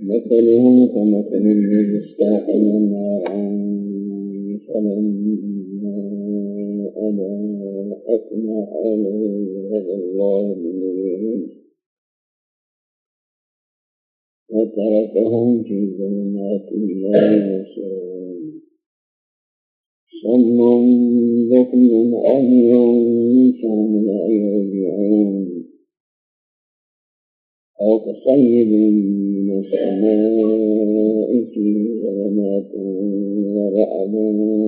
مثلهم كمثل الذي استوقد نارا فلما أضاءت ما حوله ذهب الله بنورهم وتركهم في ظلمات لا يبصرون صم بكم عمي فهم لا يرجعون أو كصيب من السماء فيه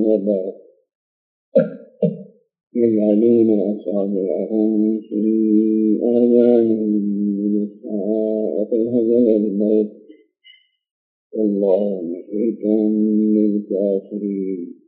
وبرق يجعلون أصابعهم في آذانهم من هزل الموت والله محيط بالكافرين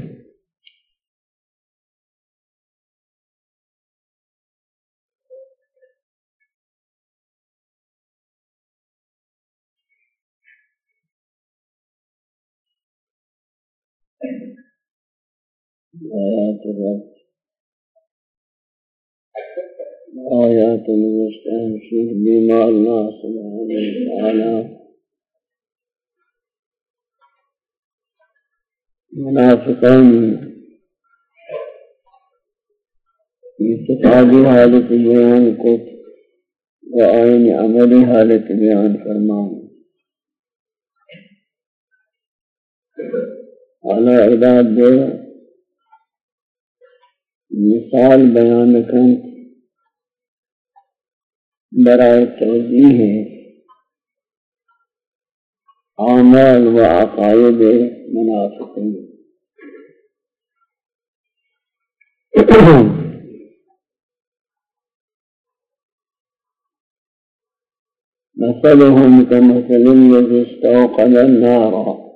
آيات الرب آيات المستهزئ بما الله سبحانه وتعالى منافقين اعتقادی حالت بیان کو وآئین عملی حالت بیان فرمان على عباد دے مثال بیان کن۔ برائے توضیح اعمال و عقائد منافقین۔ مثلهم كمثل الذي استوقد النار۔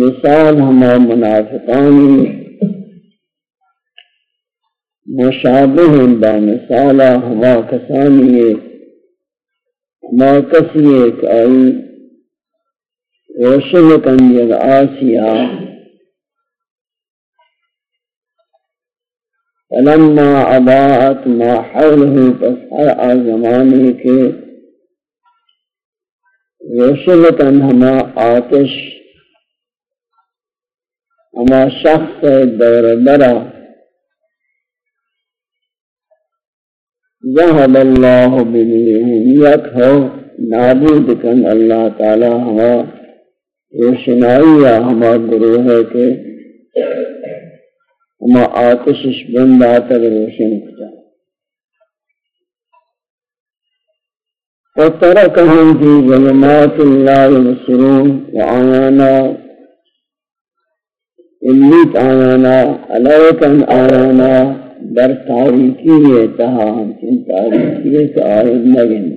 مثال ہما منافقانی مشابہ با مثالا ہما کسانی ہما کسی ایک آئی۔ روشن کنجر آسیا فلما عباءت ما حوله فسحر زمانے کے روشن کن ہما آتش اما شخص دور برا. ذهب الله بنورهم يكهو نابود کن اللہ تعالی ہما روشنائی یا ہما گروہ ہے کہ ہما آتشش بند آتر روشن کتا وتركهم في ظلمات لا يبصرون وعيانا امیت آیانا علیکن آیانا در تاریکی تہا ہمچن تاریکی کہ آئین نگن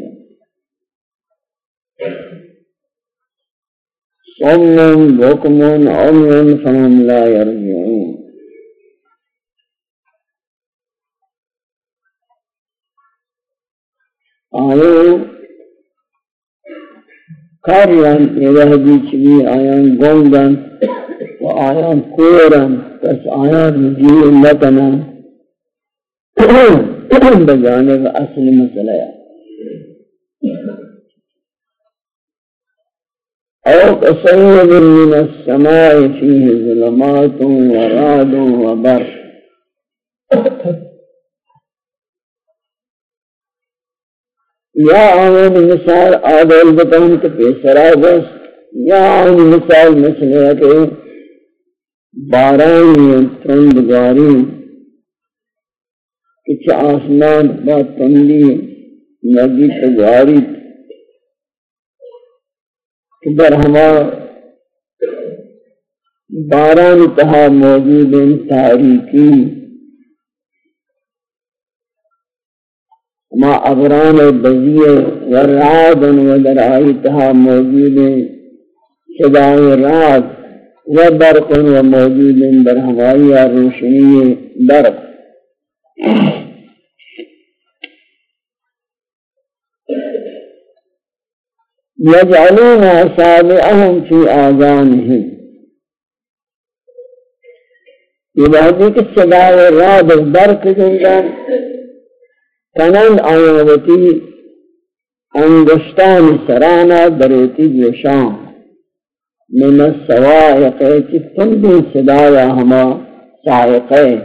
صم بکم عمر فهم لا يرجعون آئین کاریان یہ چلی آیان گوندن و آیان کورن، پس آیان رجیع لکنا بجانب اصل مسئلہ او كصيب من السماء فيه ظلمات ورعد وبرق یا آن مثال آدھل بتاؤں کہ پیسرا بس یا آن مثال مثل ہے کہ باران ترندگاری کچھ آسمان با تندی، نگی تگاری کہ در ہما باران تہا موجود تاریکی۔ ما ابران بزیے ورعاد و تہا موجود صدای رات و برق و موجود در ہوائی روشنی برق. يجعلون أصابعهم في آذانهم. یہ بہتی کہ صدا و راد برق جنگان کنند آیاوتی انگشتان سرانا دروتی جوشان من السوائق کی تندی صدا یا ہما سائقے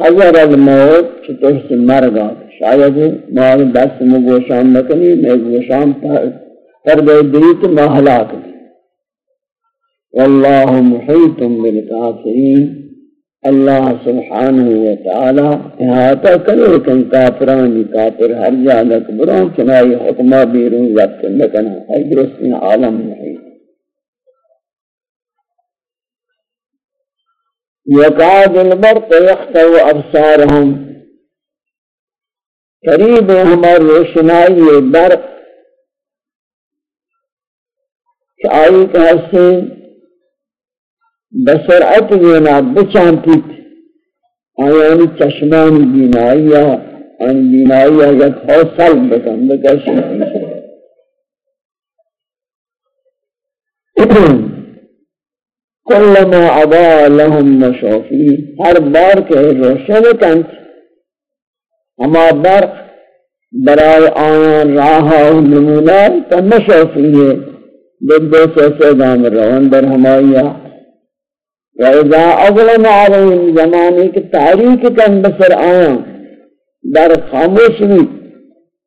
حضر الموت چھتر سے مرگا شاید مار دست مگوشان نکنی میں گوشان پر گئے دیت محلاک دی۔ واللہ محیط بالکافرین اللہ سبحانہ وتعالی احاطہ کرے کن کافرانی کافر ہر جاگہ کبران چنائی حکمہ ہے درست عالم محیط یقاد البرق یختو ابصارهم قریب ہمار روشنائی برق۔ کہ آئی کہ حسین بسرعت وینا بچانتیت آیانی چشمان بینائی آن بینائی یک حوصل بکن بکشی کلما عبا لهم مشافی ہر بار کے روشن کنت ہما برق برای آیان راہا و نمونہ تا مشافی ہے دو سے سے دام روان در ہمائی وَإِذَا أَظْلَمَ عَلَيْهِمْ زمانے کی تاریخ کم بسر آیا در خاموش بھی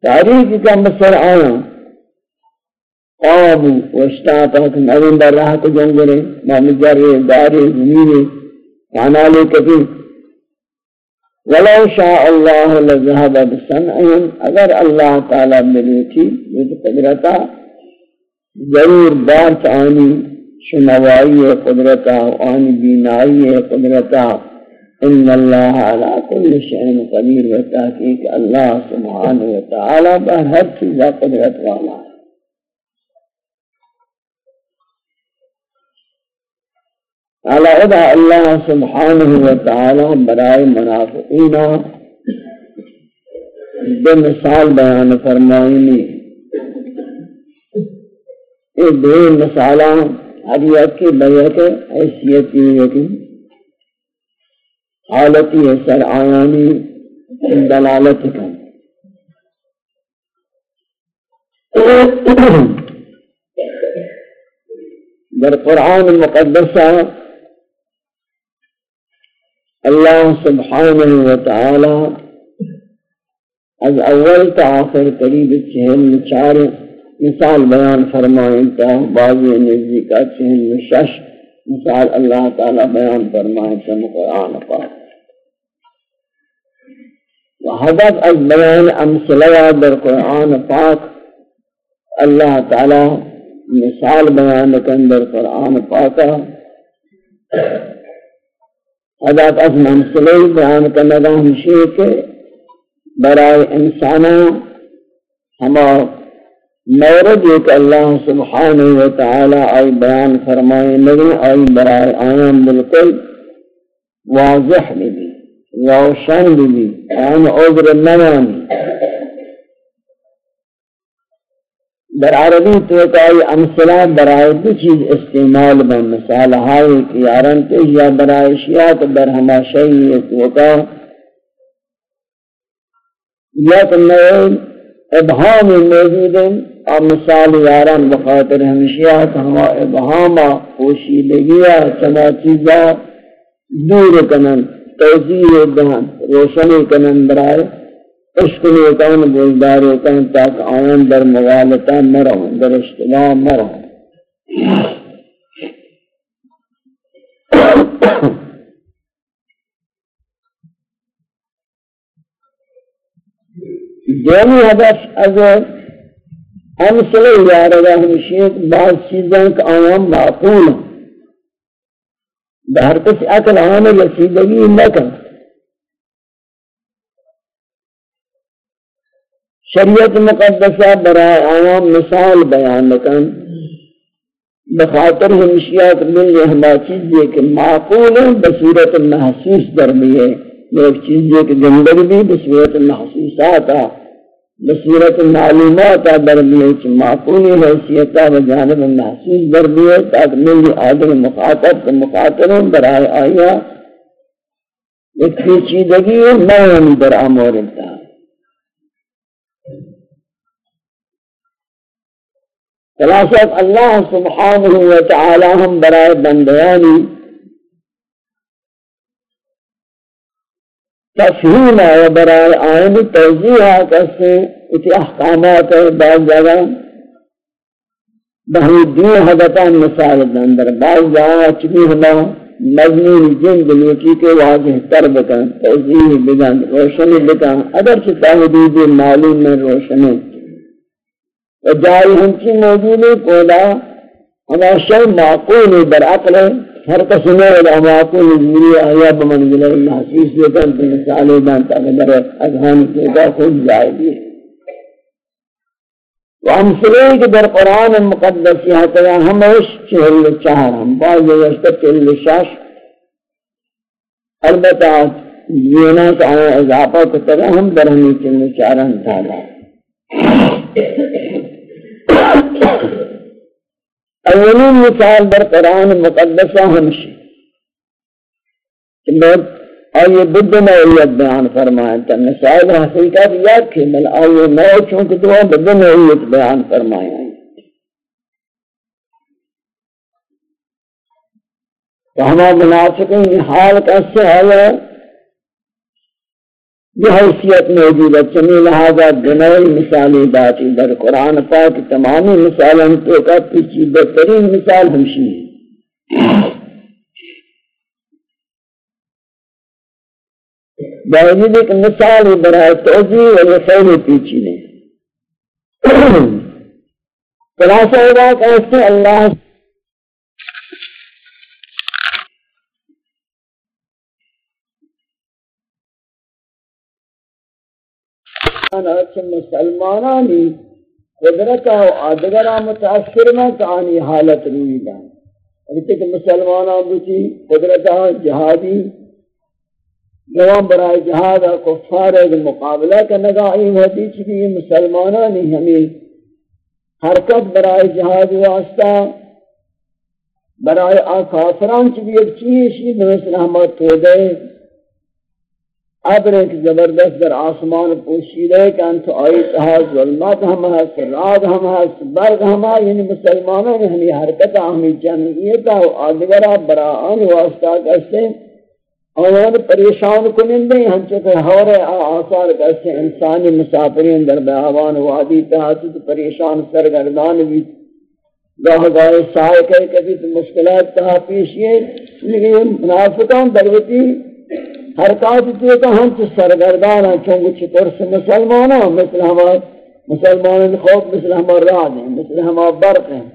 تاریخ کم بسر آیا۔ قابو واشتاتا کم اوین در راہ کو جنگرے مامجر داری زمین کانالے کبھی ولو شاء اللہ لذہب بسنعهم اگر اللہ تعالی ملیتی یہ قدرتا ضرور بارت آنی شنوائی قدرتا وان بینائی قدرتا ان اللہ علا کل شہن قدیر و تحقیق اللہ سبحانہ و تعالی بہر ہر چیزا قدرت والا على ادا اللہ سبحانہ و تعالی برائے منافقین۔ دو مثال بیان فرمائنی یہ دو مثالہ حریت کی بیعت حیثیت کی یکی حالتی ہے سر آیانی دلالت کا در قرآن مقدس اللہ سبحانہ وتعالی از اول تا آخر قریب چہل چار مثال بیان فرمائیں تا بعضی نزدی کا چہن شش مثال اللہ تعالی بیان فرمائیں تا قرآن پاک۔ وحدث از بیان امثلہ در قرآن پاک۔ اللہ تعالی مثال بیان کن در قرآن پاکا حدث از امثلہ بیان کنگا ہمشی کے برائے انسانا ہمارے مورد ایک اللہ سبحانہ و تعالی آئی بیان فرمائے لگے آئی برائے آیان بالکل واضح بھی روشن بھی آن عذر نوانی در عربی تو کئی امثلہ برائے دو چیز استعمال بن مثال ہائی کی یارن تو یا برائے شیعات در ہما شیعت ہوتا یا تو ابہام موجود ہیں اور مثال یاران بخاطر ہمشیہ ہما ابہاما خوشی لگیا چما چیزا دور کنن، توضیح دہن، روشنی کنن برائے عشق نیتان بولدار ہوتان تاک آئین در مغالطہ مرہن در اشتباہ مرہن دومی هدف از امثلہ یارگا ہمشیت بعض چیزیں کہ عوام معقول ہیں، بہر کسی عقل عام رسیدگی نہ کر شریعت مقدسہ برائے عوام مثال بیان کن بخاطر ہمشیات مل یہ ہما چیز یہ کہ معقول ہے بصورت محسوس درمی ہے۔ ایک چیز یہ کہ زندگی بھی بصورت محسوسات ہے۔ بصورت معلومات درمیے معقولی حیثیتا و جانب محسوس درمیے تاکہ ملی آدم مخاطب کو مخاطروں برائے آیا ایک پیچیدگی ہے نوانی در آمورتا خلاصت اللہ سبحانہ وتعالی ہم برائے بندیانی تفہیم ہے برائے آئین توضیح ہے کسی اتی احکامات ہے بعض جگہ بہی دین حدتا مثال اندر بعض جگہ چکی ہما مضمون جن دلیتی کے واضح تر بکن، توضیح بکن، روشنی بکن، اگر چی تحدید معلوم میں روشنی و جائی ہمچی موجود کولا ہما شئی معقول برعقل ہے ہر قسم العلماء کو نزوری آیا بمنزل محسوس دیتا تو مثالے دانتا قدر اذہان کیتا خود جائے گی۔ بھی وامثلے کے در قرآن مقدس یہاں تیا ہمیش چہل چہر ہم بعض جگہ چہل شاش۔ البتہ زینا کا اضافہ کو تگا ہم در ہمیں چہل چہران تھالا اولین مثال در قرآن مقدسہ ہمشی. کہ میں آئیے بدھ نوعیت بیان فرمائیں تا مسائل حقیقت یاد کی مل آئیے نو چونکہ دعا بدھ نوعیت بیان فرمائیں تو ہاں ہمارا مناسقین حال کیسے ہے؟ یہ حیثیت موجود ہے چمی لہذا دنائی مثالی باتی در قرآن پاک تمامی مثال ہم تو کا پیچی بہترین مثال ہمشی ہے۔ باوجود ایک مثال برائے توجیح و خیر پیچی نے خلاصہ ہوگا کہ ایسے اللہ مسلمانانی قدرت و آدگرہ متاثر میں کانی حالت روی دان اگر یعنی کہ مسلمانان بچی قدرت جہادی جوان برائے جہاد کفار مقابلہ کا نگاہی حدیث بھی مسلمانانی ہمیں حرکت برائے جہاد واسطہ، برائے آکافران چی بھی ایک چیز شید مثل ہمیں تو گئے۔ ابر ایک زبردست در آسمان پوشیدے کہ انت آئی تہا ظلمات ہم ہے سراد ہم ہے برگ ہم ہے یعنی مسلمانوں نے ہمیں حرکت ہمیں جمعیتا و آدگرہ براہان واسطہ کرتے اوان پریشان کنندے ہم چکے ہورے آثار کرتے انسانی مسافرین در بیعوان وادی تہا تو پریشان سرگردان بھی۔ گاہ گاہ سائے کہے کبھی تو مشکلات تہا پیشیے لیکن منافقان دروتی حرکات کیے کہ ہم سے سرگردان ہیں چونکہ چطور سے مسلمان ہیں مثل ہمارے مسلمان خوف مثل ہمارے راد ہیں مثل ہمارے برق. ہیں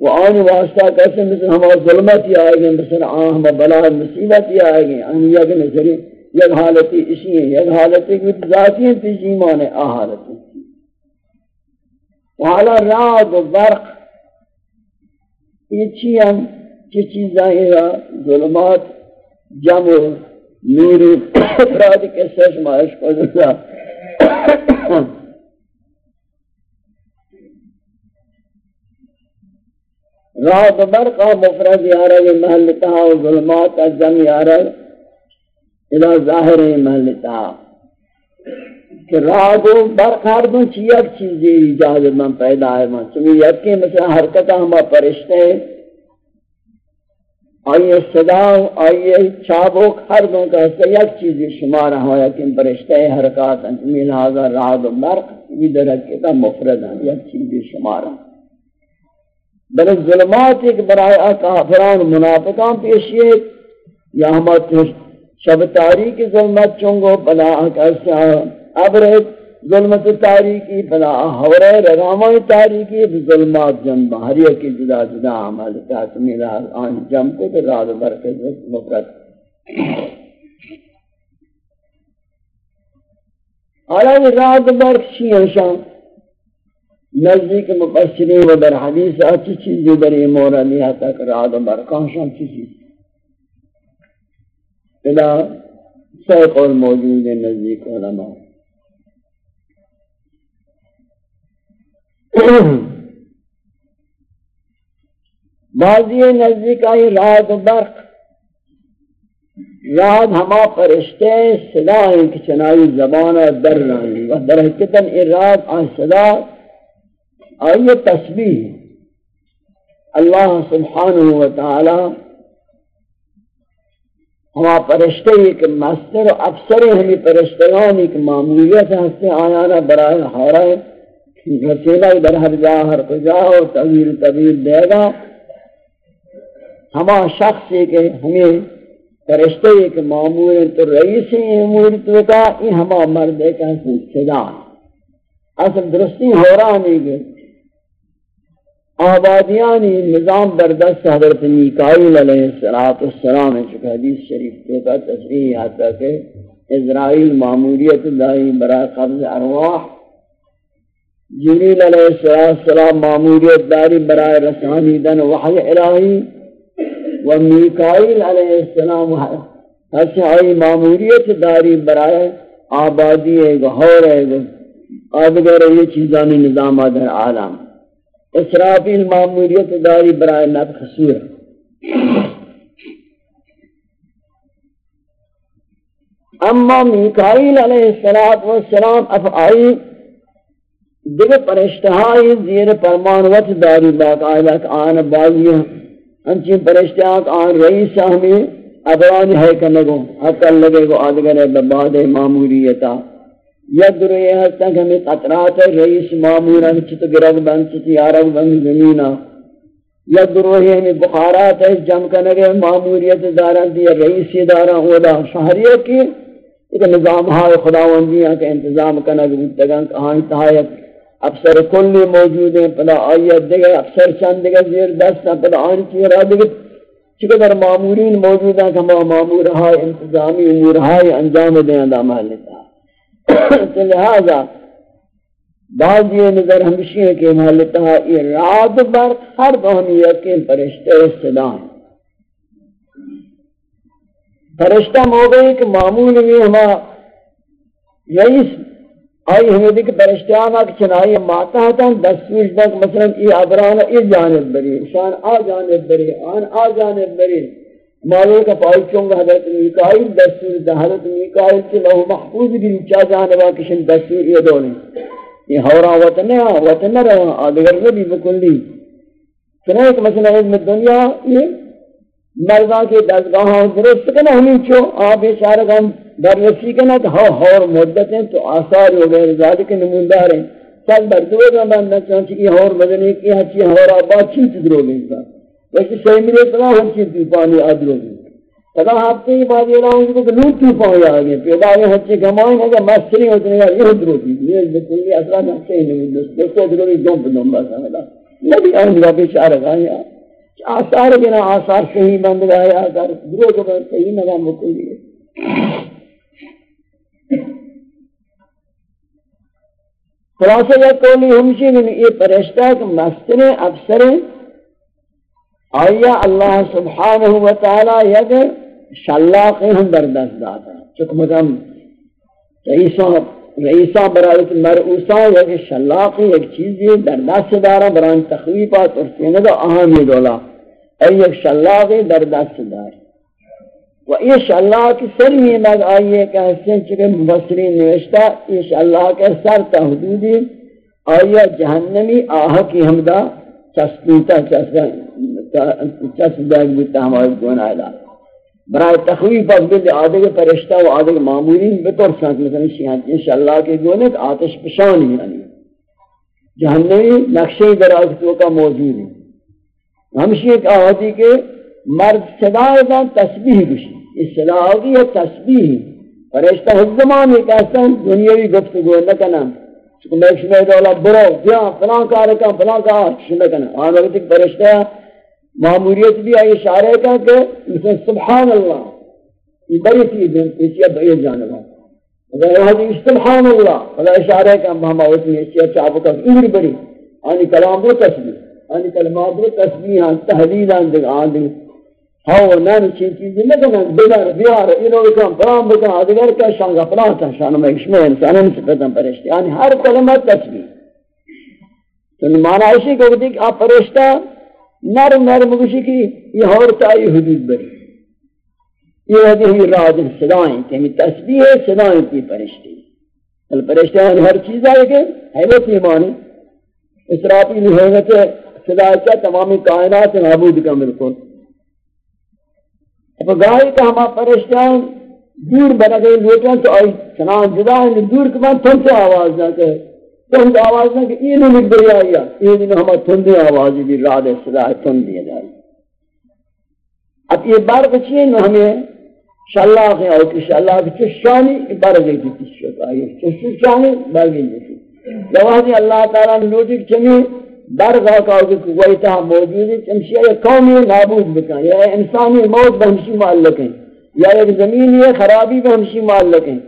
وہ آن واسطہ کیسے مثل ہمارے ظلمت ہی آئے گئے مثل آن ہمارے بلا مصیبت ہی آئے گئے ان یک نظری، یک حالتی اسی ہیں یک حالتی کی ذاتی ہیں تیجی ایمان ہے آ حالتی وحالا راد و برق یہ چی ہم چی چیزیں ہیں ظلمات، جمع نوری افراد کے سش مائش کو دیا رات برقا مفرد یارا یہ محلتہ و ظلمات ازم یارا الہ ظاہر محلتہ کہ رات و برق ہر دن چی ایک چیزی اجازت من پیدا ہے۔ من چمی یکی مثلا حرکتہ ہما پرشتے ہیں۔ آئیے صدا، آئیے چابک، ہر دوں کا ایسا یک چیزی شمارا ہوا کہ برشتہ حرکات انتمی لہذا راد و مرق یہ درکے کا مفرد ہیں، یک چیزی شمارا بلکہ ظلمات ایک برائے کافران منافقان پیشیے یا ہمارے شب تاریخ ظلمت چونگو بلا آکا ایسا ابر ظلمت تاریکی بلا حورے رغامہ تاریکی ظلمات جنب ہریہ کی جدا جدا عمل تاتمی لحاظ آن جنب کو تو راد برکت مفرد حالا راد برک شیئن شان نزدیک مفسرین و در حدیث اچھی چیزی در یہ مورد لیا تک راد برکان شان چیزی بلا سی قول موجود نزدیک علماء. بعضی نزدیک آئی راد برق راد ہما فرشتے صدا ہیں کہ چنائی زبان در رہی و در حقیقتاً اراد آئی صدا آئی تسبیح اللہ سبحانہ و تعالی ہما پرشتے ایک مستر و افسر ہمیں پرشتگان ایک معمولیت ہستے آیانا برائے حورائے رسیلہ در ہر جا ہر کجا اور طویل طویل دے گا۔ ہما شخص ایک ہمیں پرشتے ایک معمول تو رئیس امور تو کا، یہ ہما مرد ایک حسن صدا اصل درستی ہو رہا نہیں گئے آبادیانی نظام بردست حضرت نیکائیل علیہ السلام چکہ حدیث شریف تو کا تصریح آتا کہ اسرائیل معمولیت دائی برای قبض ارواح جلیل علیہ السلام معمولیت داری برای رسانی دن وحی الہی و نیکائیل علیہ السلام ایسی آئی معمولیت داری برای آبادی ہے گھور ہے آدگر یہ چیزانی نظام در عالم اسرافیل معمولیت داری برای نفخ سور اما میکائیل علیہ السلام افعائی دیگر پرشتہائی زیر پرمانوت داری باقاعدہ آن بازی انچین پرشتہاں آن رئیس ہمیں ابرانی ہے کنگو حتی لگے گو آدگر بباد معمولیتا یک درو یہ ہستا کہ ہمیں قطرات رئیس معمورا چھت گرگ بند چھت یارگ بند زمینہ یک درو یہ ہمیں بخارات ہے جم کنگے معموریت داران دیا رئیس داران اولا۔ شہریہ کی ایک نظام ہائے خداوندیاں کے انتظام کنگ بودتگان کہاں تحایت افسر کلی موجود ہیں پدا آئیت دیگا افسر چند دیگا زیر دست ہیں پدا آنی چیرہ دیگا چکہ معمورین موجود ہیں کہ ہم معمور ہائے انتظامی امور ہائے انجام دیں اندام حالتا لہذا، بعض یہ نظر ہمشی ہے کہ محلتہ یہ رات برق ہر بہمی یقین پرشتہ صدان پرشتہ ہو گئی کہ معمول بھی ہما رئیس آئی ہمیں دیکھ پرشتہ آنا کہ چنائی ماتا ہتا دس سوش تک مثلا یہ عبرانہ یہ جانب بری، شان آ جانب بری، آن آ جانب بری۔ مالے کا پائی چونگا حضرت میکائل دستور دا حضرت میکائل کی لہو محفوظ بھی چا جانبا کشن دستور یہ دولی یہ ہورا وطن ہے، وطن نہ رہا، آدھگر نبی بکلی چنہ ایک مثلا علم دنیا، یہ مردان کے دستگاہاں درست کنا ہمیں چو، آپ بیچارہ گم در رسی کنا کہ ہاں ہور مدت ہیں تو آثار ہو گئے رضا کے نموندار ہیں۔ چل بر دو گا بندہ چونچہ کی ہاں ہور بدنے کی ہچی ہورا بات چیت درو گئی تھا۔ ویسے صحیح ملے تلا ہم چیز طوفانی آدھروں گی تلا ہفتے ہی بعد یہ رہا ہوں کہ نور طوفانی آگئے پیدا یہ ہچے گمائیں گا مستری ہوتے ہیں یہ درو گی یہ بکلی اصلا نہ صحیح نہیں دوستو درو گی دوم بدوم باسا ملا نبی آن گا، بیچارہ گا آثار بنا، آثار صحیح بند گا یا آثار درو کو بند صحیح نگا بکلی خلاصہ یہ کولی ہمشی یہ پرشتہ کہ مستر افسر آیا اللہ سبحانہ و تعالی یک شلاقی ہم بردست داتا چکہ مکم رئیسا رئیسا برایت مرعوسا یک شلاقی یک چیزی بردست دارا بران تخویفات اور سیند اہمی دولا۔ ای یک شلاقی بردست دارا و یہ شلاق سر ہی مگ آئیے کہ حسن چکہ مبصرین نوشتا یہ شلاق سر تا حدودی آیا جہنمی آہا کی حمدہ چسپیتا چسپیتا چس جاگ ہمارے گناہ دا۔ برای تخویف از بلد آدھے کے پرشتہ و آدھے کے معمولین بطور سانت مثلا شیحان انشاءاللہ کے گونے کہ آتش پشانی یعنی جہنمی نقشے دراز تو کا موجود ہے۔ ہمشی ایک آہدی کے مرد صدا دا تسبیح بشی. اس صدا آگی ہے تسبیح. فرشتہ ہر زمان ایک ایسا دنیاوی گفتگو نہ کنا کہ میں شمع دولا برو، بیا فلان کار کا فلان کار شمع کنا آن وقت ایک فرشتہ معمولیت بھی آئی اشارے کا کہ سبحان اللہ. یہ بڑی چیز ہے اس بڑی جانب ہے. اگر یہ حدیث سبحان اللہ ولا اشارہ کا ہم اس میں یہ چاہو کا امر بڑی. ان کلام کو تسبیح ان کلمات کو تسبیح ان تحلیل آن ان دعان دی ہاو نان چیز چیز نہ کنا بیدار بیار انو کم فرام بکن ادگر کا شان کا فلاں تھا شان میں انسان سے پتہ پرشتہ یعنی ہر کلمہ تسبیح تو معنی اسی کو کہ آپ فرشتہ نر نر مگشی کی یہ اور چاہیے حدود بری یہ حدود ہی راج صدائیں کہ ہمیں تسبیح ہے صدائیں کی پرشتی بل پرشتیاں ہر چیز آئے کہ حیبت ایمانی اسرافی حیبت صدایت کیا تمامی کائنات معبود کا ملکل گاہی کہ ہما پرشتیاں دور بنا گئے لیکن تو آئی سنان جدا ہے، دور کے بعد تھن سے آواز نہ کہ تھن آواز نہ کہ یہ نہیں بری آئی یہ نہیں ہما تھن دے آواز بھی راد صدایت تھن دیا جائے۔ اب یہ بار بچی ہے ہمیں شلاق ہے اور شلاق چشانی برگی کی تشک آئی چشانی برگی کی جواہی اللہ تعالیٰ نے لوٹی چمی برگا کا کہ کوئی تہا موجود ہے چمشی یہ قومی نابود بکن. یا انسانی موت بہمشی معلق ہیں یا ایک زمین یہ خرابی بہمشی معلق ہیں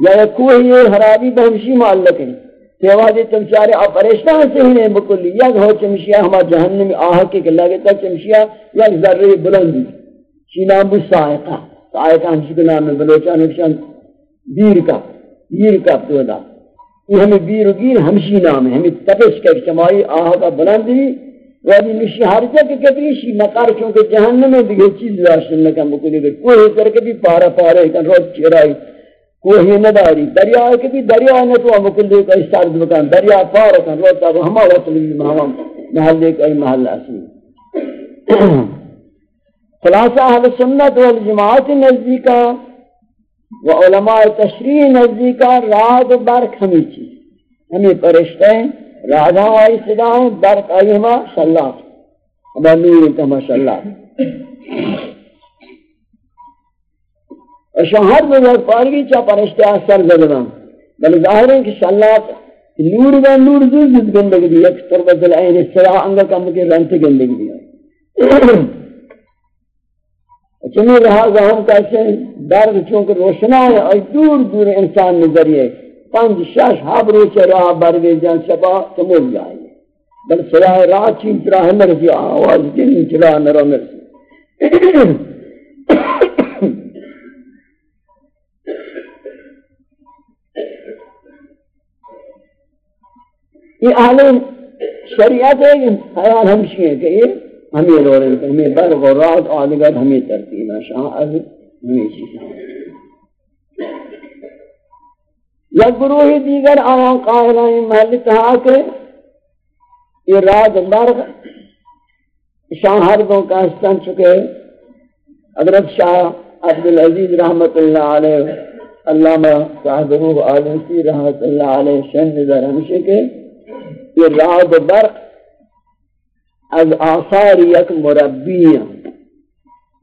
یا ایک کوئی یہ خرابی بہمشی معلق ہیں تیواجی چمشیارے آپ پریشتان سے ہی نہیں بکلی. یک ہو چمشیہ ہما جہنم آہا کے کہ لگتا چمشیہ یک ذرے بلندی چینام بس سائقہ آیت ہم شکل نام بلوچان اکشان بیر کا بیر کا پودا یہ ہمیں بیر و گیر ہمشی نام ہے، ہمیں تپش کا چمائی آہا کا بلندی وادی نشی حارجہ کے کبھی شی مقار چونکہ جہنم میں دیگر چیز لاشن لکن بکلی گر کوئی کر کے بھی پارا پارا کن روز چہرائی کوئی نداری دریا کے بھی دریا نہ تو ہم مکلی کا استارد بکن دریا پارا کن روز تاب ہما وصلی محل کا محل اصلی خلاصہ اہل سنت والجماعت نزدیکا و علماء تشریح نزدیکا راد و برک ہمیں چیز. ہمیں پرشتے ہیں رادھا آئی صدایں برک آئی ہما شاللہ ہما نور کما شاللہ شہر میں وہ پارگی چا پرشتے آسر زدنا بل ظاہر ہے کہ شاللہ نور و نور دو زد گندگی. دی ایک تربت العین صلاح انگا کم کے رنت گندگی دی چنی لہذا ہم کہتے ہیں، درد چونکہ روشنا ہے اور دور دور انسان نظریے پنج شش ہب روچے راہ برگے جان شبا تمول جائے۔ بل سراہ راہ چین چراہ مرسی آواز دن چراہ نرو مرسی یہ اہل شریعت ہے خیال ہمشی ہے کہ یہ ہمیں رو رہے ہیں ہمیں برغ و رات آدگر ہمیں ترتیب شاہ از ہمیں چیزیں۔ یا گروہ دیگر آوان قائلائیں محل تہا کہ یہ رات برغ شاہ ہر دوں کا استن چکے حضرت شاہ عبدالعزیز رحمت اللہ علیہ، علامہ صاحب روح عالم رحمت اللہ علیہ شن نظر ہمشے کے۔ یہ رات برق از آثار یک مربی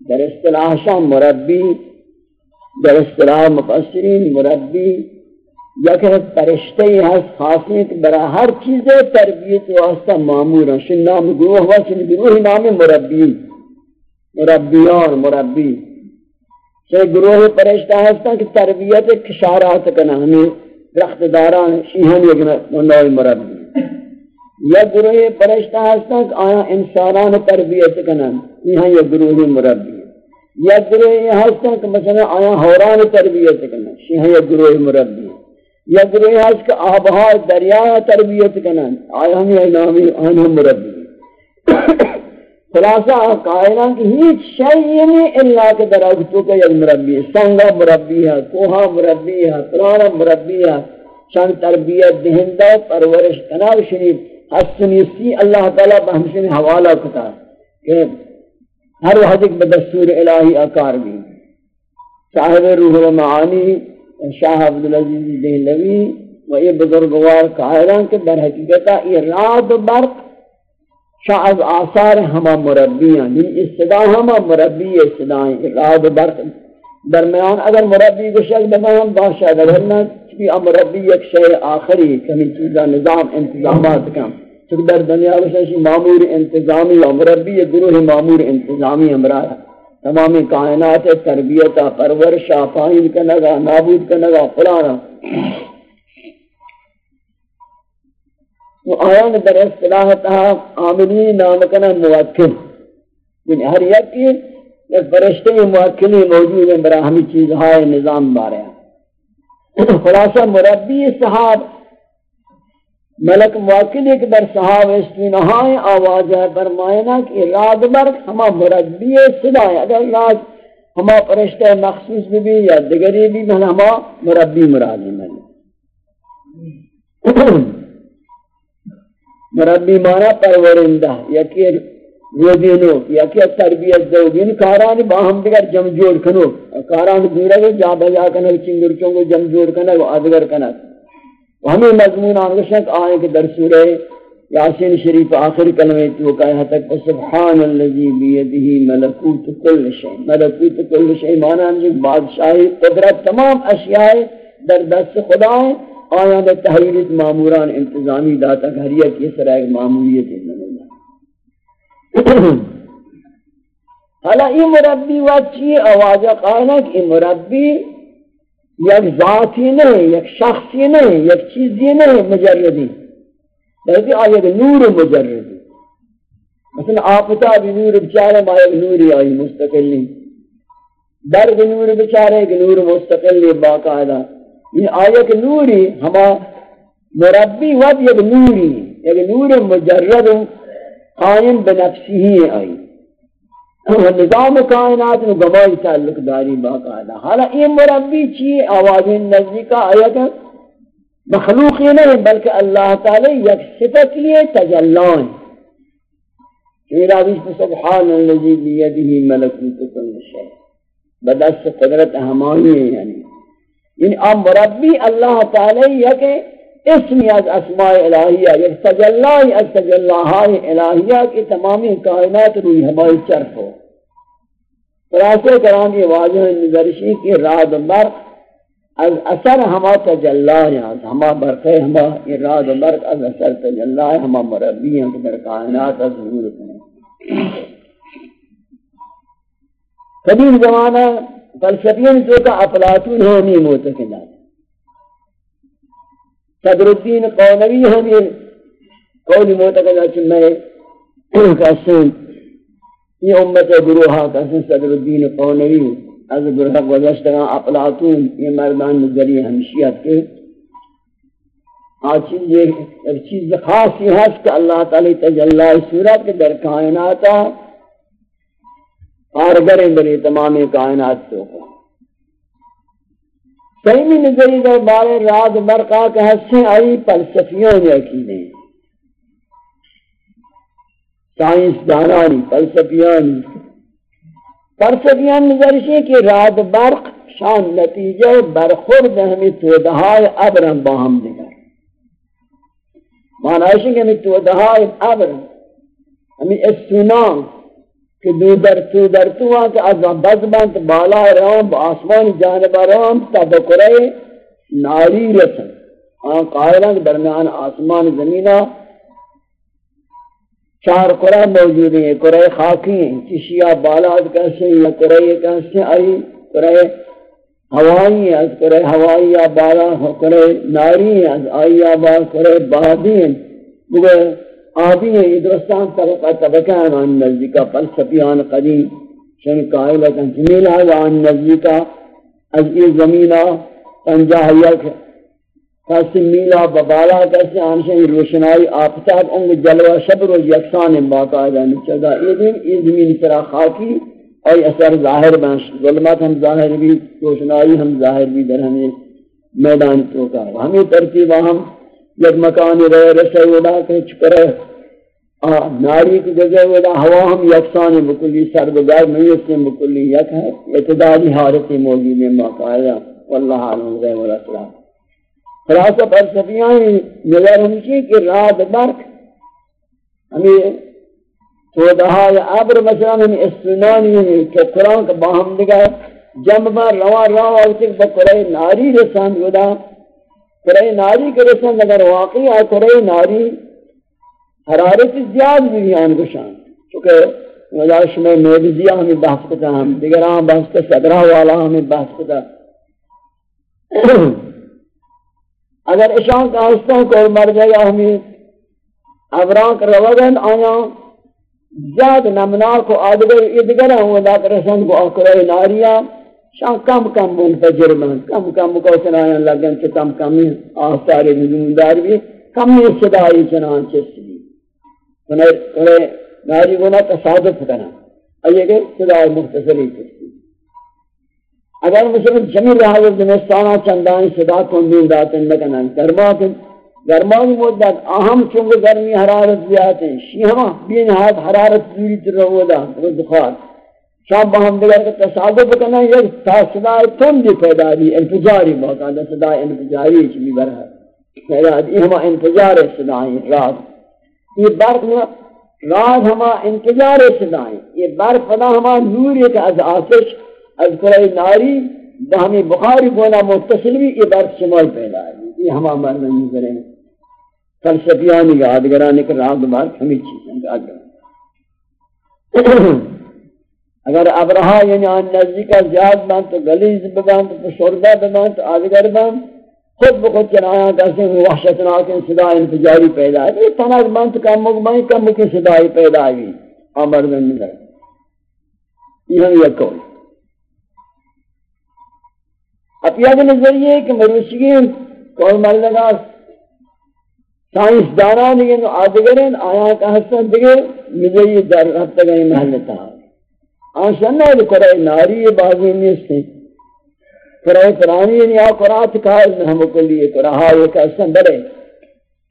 در اصطلاح شام مربی، در اصطلاح مفسرین مربی، یک پرشتے ہست خاصیت برا ہر چیز تربیت واسطہ معمور ہیں شن نام گروہ ہوا شن گروہ نام مربی. مربیان، مربی. سے گروہ پرشتہ ہستا کہ تربیت کشارات کنا ہمیں رخت داران شیہن یک نوع مربی. یا گروہ پرشتہ ہستا کہ آیا انسانان تربیت کنن، یہاں یا گروہ مربی یا گروہ یہ ہستا کہ مثلا آیا حوران تربیت کنن، یہاں یا گروہ مربی یا گروہ ہست کہ آبہا دریا تربیت کنن، آیا ہم یا نامی آنہ مربی خلاصہ، قائلان کی ہیچ شئی نہیں اللہ کے دراغتوں کا یک مربی ہے۔ سنگا مربی ہے، کوہا مربی ہے، پرانا مربی ہے۔ شان تربیت دہندہ، پرورش کناب شریف حسنیسی اللہ تعالیٰ بہمشن حوالہ کتا کہ ہر وحدک بدستور الہی اکار بھی صاحب روح المعانی شاہ عبدالعزیز دہلوی و یہ بزرگوار قائران کے در حقیقتا یہ رات برق شاہ از آثار ہما مربیاں یعنی اس ہما مربی صداییں رات برق درمیان اگر مربی کو شک بنام باشد اگر نہ چکی مربی ایک شے آخری کمی چیزا نظام انتظامات کم چک در دنیا وشی معمور انتظامی و مربی گروہ معمور انتظامی امراہ تمامی کائنات تربیت، پرورش فاہم کنگا نابود کنگا فلانا وہ آیان در اصطلاح تہا عاملی نام کنا موکل. یعنی ہر یک کی ایک فرشتے موکلی موجود ہیں برا ہمیں چیز ہائے نظام بارے ہیں۔ خلاصہ مربی صحاب، ملک موکل ایک در صحاب استینہائیں آواز ہے فرمائنا کہ راد برک ہما مربی صدا ہے۔ اگر راد ہما فرشتے مخصوص بھی یا دگری بھی من ہما مربی مرادی من مربی مانا پرورندہ یا کہ روزینو یا کہ تربیت دو یعنی دین کاران باہم دیگر جم جوڑ کنو، کاران دیرہ گے جا بجا کنو چنگر چونگو جم جوڑ کنو ادگر کنو ہمیں مضمون آنگشک آئے کہ در سورہ یاسین شریف آخر کلمہ تو کہا تک سبحان اللذی بیدہی ملکوت کل شئی ملکوت کل شئی مانا ہم جب بادشاہی قدرت تمام اشیاء در دست خدا ہیں۔ آیا میں تحریرت معموران انتظامی داتا گھریہ کی سرائے معمولیت اللہ حالا این مربی وقت چیئے آوازہ قائلہ کہ این مربی یک ذاتی نہیں یک شخصی نہیں یک چیزی نہیں مجردی. بلکہ آئی ایک نور مجردی. مثلا آپتا بھی نور بچارے ما یک نوری آئی مستقلی. درد نور بچارے ایک نور مستقلی باقاعدہ یہ آیت نوری ہما مربی ود یک نوری، یک نور مجرد قائم بنفسی ہی آئی۔ نظام کائنات میں گواہی تعلق داری باقاعدہ حالا این مربی چی آواز نزدیکا آیت مخلوق ہی نہیں، بلکہ اللہ تعالی یک صفت لیے تجلان۔ میرا بھی سبحان الذی بیدہ ملکوت کل شیء بدست قدرت ہمانی ہے یعنی۔ یعنی اب مربی اللہ تعالی یک اسمی از اسماء الہیہ، یک تجلائی از تجلاہائی الہیہ کی تمامی کائنات روی ہمائی چرف ہو۔ خلاصے کرام یہ واضح نظرشی کی راد برق از اثر ہما تجلائی ہاں، ہما برقے ہما یہ راد برق از اثر تجلائی، ہما مربی ہیں کہ در کائنات از ظہور کریں قدیم زمانہ فلسفین جو کا افلاطون ہمی موتقلات صدر الدین قونوی ہم یہ قولی معتقد ہے کہ میں کہتے یہ امت گروہا کہتے صدر الدین قونوی از گروہ گزشتگاں اپلاتون یہ مردان نظری ہمشیت کے۔ آج چیز ایک چیز خاص یہ ہے کہ اللہ تعالی تجلی صورت کے در کائناتا کارگریں بری تمام کائنات تو کو سیمی نظری در بارے راد برقا کے حصے آئی، فلسفیوں نے عقیدے سائنس دانانی فلسفیان فلسفیان نظر سے کہ راد برق شان نتیجہ برخورد ہمیں تودہائے عبرم باہم دیگر معنی ہے کہ ہمیں تودہائے عبرم ہمیں استونان کہ دو در تو در تو آن کہ از بزبند بالا رام آسمان جانب رام تا بکرے ناری رسن۔ آن قائلان درمیان آسمان زمینہ چار قرآ موجود ہیں قرآ خاکی ہیں چشیہ بالا کیسے یا قرآ کیسے آئی قرآ ہوائی ہیں از قرآ ہوائی یا بالا قرآ ناری ہیں از آئی یا بالا قرآ بادی ہیں۔ آبی ہیں یہ درستان طبقہ طبقہ ہیں آن نزدیکہ فلسفیان قدیم شن قائلت جمیل ہے آن نزدیکہ از ای زمینہ پنجاہ یک کسی میلا ببالا کسی آنشن روشنائی آفتاب انگ جلوہ شب روز یکسان باقاعدہ نچدا یہ دن یہ زمین سرا خاکی اور اثر ظاہر بنش ظلمت ہم ظاہر بھی، روشنائی ہم ظاہر بھی در ہمیں میدان توکا ہمیں ترتیبہ ہم یک مکان رہے رسے ودا کہ چکرے۔ ناری کی جگہ ودا ہوا ہم یکسان بکلی سرگزار نہیں، اس نے بکلی یک ہے۔ اعتدالی حالتی موجود ہے مقاعدہ واللہ عالم غیر ولا سلام خلاصہ فلسفیاں نظر ہمشی کہ رات برق، ہمیں تو دہا یا عبر مثلا ہمیں استنانی ہمیں کہ قرآن کا باہم دگا جنب بار روا روا وقتی با قرآن ناری رسان گدا قرآن ناری کے رسان اگر واقعی آئے قرآن ناری حرارت زیاد بھی آن گشان چونکہ مجاش میں موجزیہ ہمیں بحث کتا، ہم دیگر آن بحث کتا، صدرہ والا ہمیں بحث کتا۔ اگر اشان کا حصہ کو مر جائے ہمیں ابران کر روگن آیا، زیاد نمنا کو آدگر، ادگر ہوں دا رسن کو اکرے ناریا شان کم کم منفجر من کم کم کو سنایا لگن کہ کم کم آفتار نزون دار بھی، کم صدای چنان چسی انہیں ناری گنا تصادف کرنا ایے کہ صدای مختصری چسی اگر مثلا جمیل رہا زمستانہ چندانی صدا کن کندین داتن لکنن گرماتن گرمانی مدت اہم چونکہ گرمی حرارت زیادہ ہیں شیہما بین ہاتھ حرارت زیری رہو دا بخار۔ شام بہم دیگر کا تصادف کرنا یہ صدای تندی پیدا دی انفجاری بہت آدھا صدای انفجاری چلی برہ پیدا دی ہما انفجار صدای رات یہ برق میں رات ہما انفجار صدای. یہ برق پدا ہما نور ایک از آسش از قرآن ناری بہمی بخاری بونا متصل بھی یہ برق شمال پیدا دی یہ ہما مرد نظر ہے فلسفیانی یادگرانی کے راہ دوبار ہمیں چیزیں کا آگے اگر ابرہا یعنی آن نزدیکا زیاد بان تو گلیز ببان تو شردہ ببان تو آدگر بان خود بخود چنایا کہتے ہیں وحشتنا کے صدا انفجاری پیدا ہے یہ تناک بان تو کم مگمائی کم مکی صدای پیدا ہے آمر من نظر یہ ہم یک کوئی اب یہ نظریہ کہ مروسیین کوئی مرلگا سائنس داران دیگه یعنی آدگرین آیا که هستن، دیگه میگه یہ در رفت گئی محلتا آنشان نه کرے ناری بازی نیستی کرے پرانی یعنی آ قرآت کائل میں ہم کو لیے یہ کہ ہستن بڑے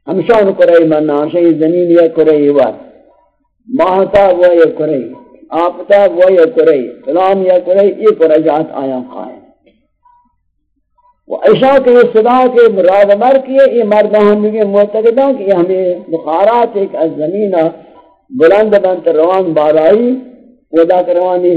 ہمشان کرے من آنشان زمین یہ کرے یہ بات۔ ماہتا وہ یہ کرے آپتا وہ یہ کرے فلان یہ کرے یہ کرے جات آیا قائم۔ وہ ایشا کہ یہ صدا کے مراد مر کیے یہ مرد ہم بھی معتقدہ کہ ہمیں بخارات ایک از زمینہ بلند بنت روان بارائی ودا کروانی۔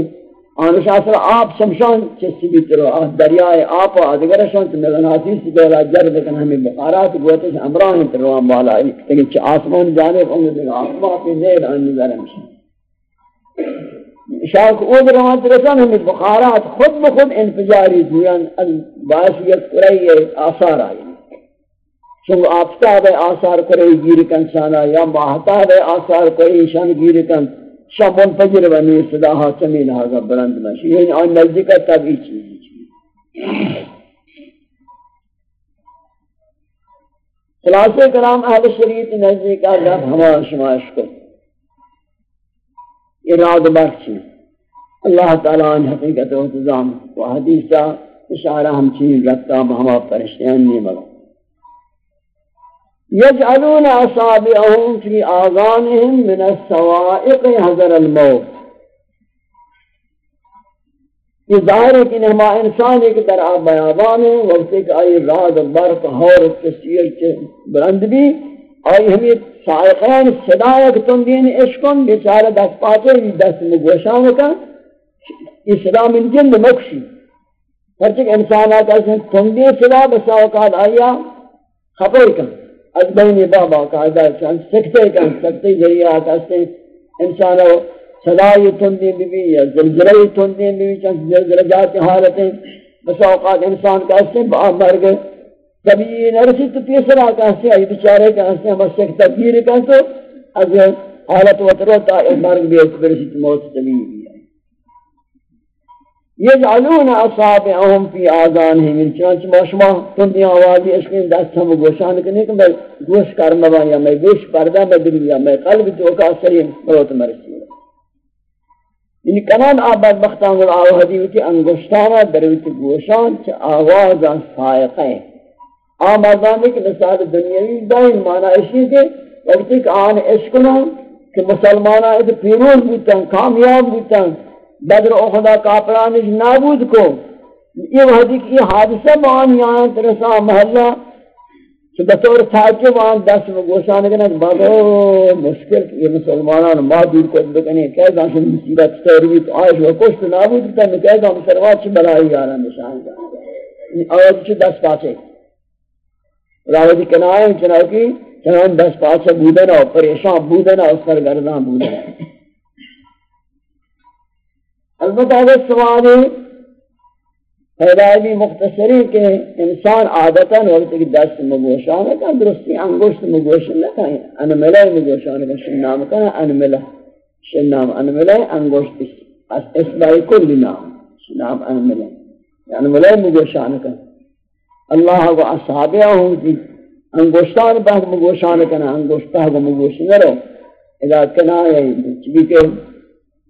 آنشا سر آپ شمشان چسی بھی ترو دریائے آپ آدگر شان تو ملناتی سے دولا جرد کن ہمیں بخارات گوتے سے امران تر روان بارائی یعنی لیکن چھ آسمان جانب ہوں گے آسمان پہ نیل آن نظر ہمشان شاک او روان ترسان ہمیں بخارات خود بخود انفجاری دیان باعث یک کرائی آثار آئی۔ چونکہ آفتاب آثار کرائی گیر کن سانا یا ماہتاب آثار کرائی شان گیر کن۔ شاہ منفجر بنی صدا حاکمی لہذا بلند مشی یعنی آن نزدیکہ تب ای چیزی خلاصے کرام اہل شریعت نزدیکہ جب ہمارا شماش کرتے اراد بخشی اللہ تعالیٰ عنہ حقیقت و تزام و حدیثہ اشارہ ہم چیز رکھتا ہما پرشتیان نہیں مگا یجعلون اصابعهم فی آغانهم من السوائق حضر الموت. یہ ظاہر ہے کہ ہما انسان ایک در آب بیابان ہے وقت ایک آئی راد برق حور تسیر کے برند بھی۔ آئی ہمیں سائقین صدایک تندین عشقن بیچارہ دست پاتے ہی دست مگوشان کا اسلام من جن مکشی۔ ہرچک انسان آتا ہے تندین صدا بسا اوقات آیا، خبر کن۔ از بین بابا قاعدہ سکتے کن، سکتے ذریعہ آتا ہے انسان صدای تندین بھی یا زلزلہ تندین بھی چند زلزلجات حالتیں۔ بسا اوقات انسان کا اس سے مرگ۔ کبھی یہ نرسی تو تیسرا کہتے ہیں بیچارے کہتے ہیں بس ایک تبدیل کہتے تو۔ از حالت وطرو تا مرگ بھی ایک برسی تو موت طبیعی بھی یجعلون اصابعهم فی آذانهم من چنانچہ ماشما تندی آوازی اس اشکین دست ہم گوشان کرنے کہ میں گوش کرنا با یا میں گوش پردہ بدل یا میں قلب تو کا سرین موت مرسی۔ یعنی کنان آباد بختان آوازی ہوتی انگوشتانا درویت گوشان چھ آواز سائقہ ہے آمازانی کے مثال دنیاوی دائم معنی اسی کے، وقتی کہ آن عشقنا کہ مسلمانہ ایک پیروز بودتاں کامیاب بودتاں بدر اخدا کافرانش نابود کو۔ یہ وحدی کہ یہ حادثہ بان یہاں ترسا محلہ۔ کہ بطور تعجب آن دست میں گوشانے کنا بابا مشکل یہ مسلمانان ما دور کو بکنے کہہ دا شن مصیبت ترویت آئیش و کشت نابود کتا میں کہہ دا مسلمان چی بلائی گارا نشان دا یعنی آیت چی دست پاچے۔ راوی کنائے چنانکی چنان دست پاچے بودنا پریشان بودنا اس پر گردان بودنا۔ البتہ اگر سوال پیدائبی مختصری کہ انسان عادتا وقت کی دست مگوشانے کا درستی انگوشت مگوشن نہ انملہ مگوشانے کا شنام کنا انملہ شنام انملہ، انگوشت اسبائی کل نام شنام انملہ۔ انملہ مگوشانے کا اللہ کو اصحابیہ ہوں جی انگوشتان پاک مگوشانے کنا انگوشتہ کو مگوشن رو اذا کنا ہے چبی کہ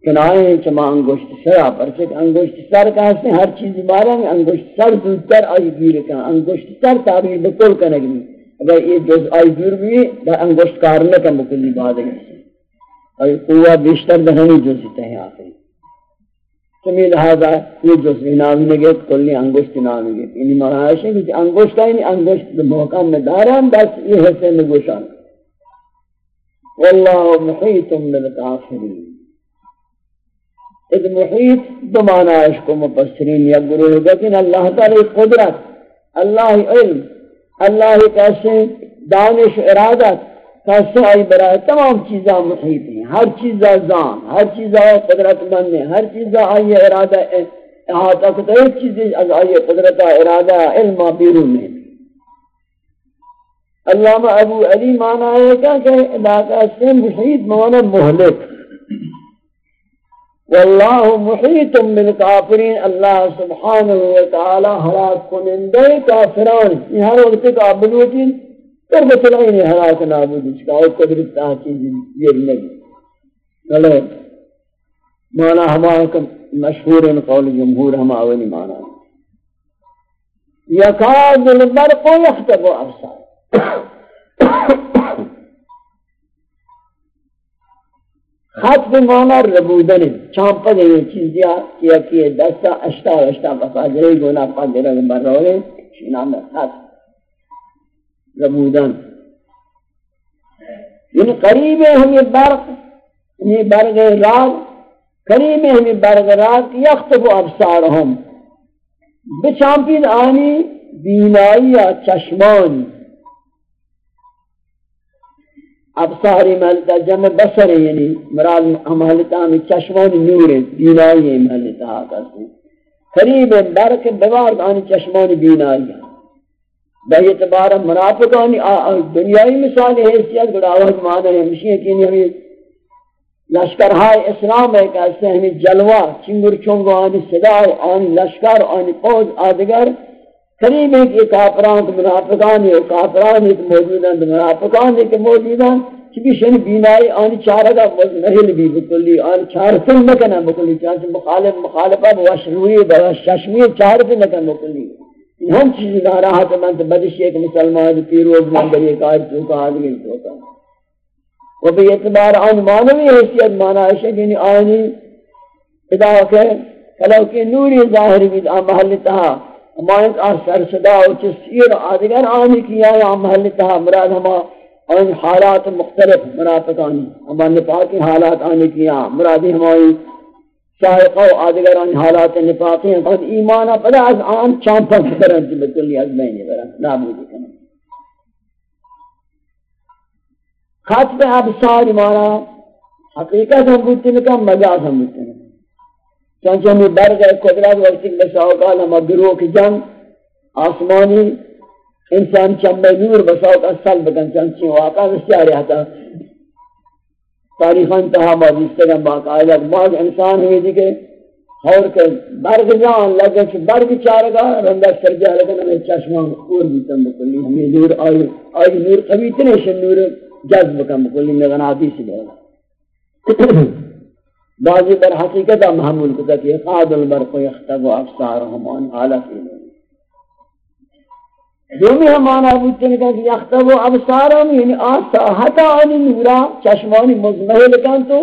کنائے چما انگوشت سرا پرچک انگوشت سر کا ہستے ہر چیز بارا میں انگوشت سر دودتر آئی گیر کنا انگوشت سر تعبیر بکل کنگنی اگر یہ جز آئی گیر بھی دا انگوشت کارنے کا مکلی بات ہے۔ اور قوہ بیشتر دہنی جزی تہیں آتے ہیں۔ سمی لہذا یہ جز نامی نگے کلی انگوشت نامی نگے یعنی مرحائش ہے کہ انگوشت ہے انگوشت موقع میں داران بس یہ حصے نگوشان واللہ محیط من الکافرین ایک محیط دو معنی کو مفسرین یا گروہ لیکن اللہ تعالی قدرت، اللہ علم، اللہ کیسے دانش ارادت کیسے آئی برائے تمام چیزاں محیط ہیں، ہر چیزہ زان، ہر چیزہ قدرت مند ہے ہر چیزہ آئی ارادہ احاطہ کو تو ایک چیز از آئی قدرت، ارادہ، علم، بیرون ہے۔ علامہ ابو علی معنی ہے کہ علاقہ سے محیط معنی محلک واللہ محیط بالکافرین اللہ سبحانہ وتعالی حلاک کنندے کافران یہ ہر وقت قابل ہوتی کر بچلائیں حلاک نابود. اس کا اور قدرت تحقیق یہ نہیں بلے مانا ہمارا مشہور قول جمہور ہم آولی مانا یکاد البرق یختب افسار خط به مانا ربودن چامپا دیگه چیزی کیا کیا دستا، اشتا و اشتا بفاجره گونا قدره بروه شنام خط ربودن. یعنی قریب ہے ہمیں برق یعنی یہ برق راگ، قریب ہے ہمیں برق راگ یختب ابصارهم بچامپید آنی، بینائی یا چشمانی ابصاری ملتا جمع بصر یعنی مراد ہمالتا ہمیں چشمان نور بینائی ملتا آتا ہے قریب برک بوارد آنی چشمان بینائی بہ اعتبار منافقانی دنیای مثال حیثیت گڑا آواز مانا ہے مشیئے کہ ہمیں لشکر اسلام ہے کہ اس سے ہمیں جلوہ چنگر چونگو آنی صدا، آنی لشکر، آنی پوز آدگر۔ قریب ہے کہ کافران کے منافقان ہے، کافران ایک موجود ہیں منافقان ایک موجود ہیں۔ چبی شن بینائی آنی چارگا محل بھی بکلی آنی چار سن نکنا بکلی چانچہ مخالف، مخالفہ بوشروی بوششمی چار سن نکنا بکلی۔ ہم چیزی ناراحت من تو بدشی ایک مسلمان پیروز من در ایک آج چوکا آدمی چوکا و بی اعتبار آن مانوی حیثیت مانا ہے کہ یعنی آنی، ادا کہ کلو کہ نوری ظاہر بھی آن محل تہا۔ ہمائیں کا سر صدا و چسیر آدگر آنی کیا یا محل تہا مراد ہما ان حالات مختلف منافقانی ہما نفاقی حالات آنی کیا مرادی ہمائی شائقہ و آدگر آنی حالات نفاقی ہیں۔ قد ایمانا پدا از آن چامپا برن جی بکلی از بینی برن، نابودی کنن۔ خطب ابسار ایمانا حقیقت ہم بودتی نکم، مجاز ہم بودتی نکم ہمیں بر گئے قدرت وقتی بساوکال ہم گروہ کی جنگ، آسمانی انسان چمبے نور بساوک اصل بکن چانچہ واقعا نسیا رہا تھا تاریخ انتہا بازیستے گا باقاعدہ بعض انسان ہوئی تھی کہ اور کہ برگ جان لگے کہ برگ چارگا رندہ سرجا لگا ہمیں چشمان اور بھی تم بکلی ہمیں نور آئی آئی نور قوی تنے شن نور جذب کم بکلی نغناتی سے لگا بعضی در حقیقت ہم محمول کتا کہ قاد البرق یختب و افسارهم ان حالت دومی ہمانا بودتے ہیں کہ یختب و افسارهم یعنی آساحتا آنی نورا، چشمانی مزمحل کن تو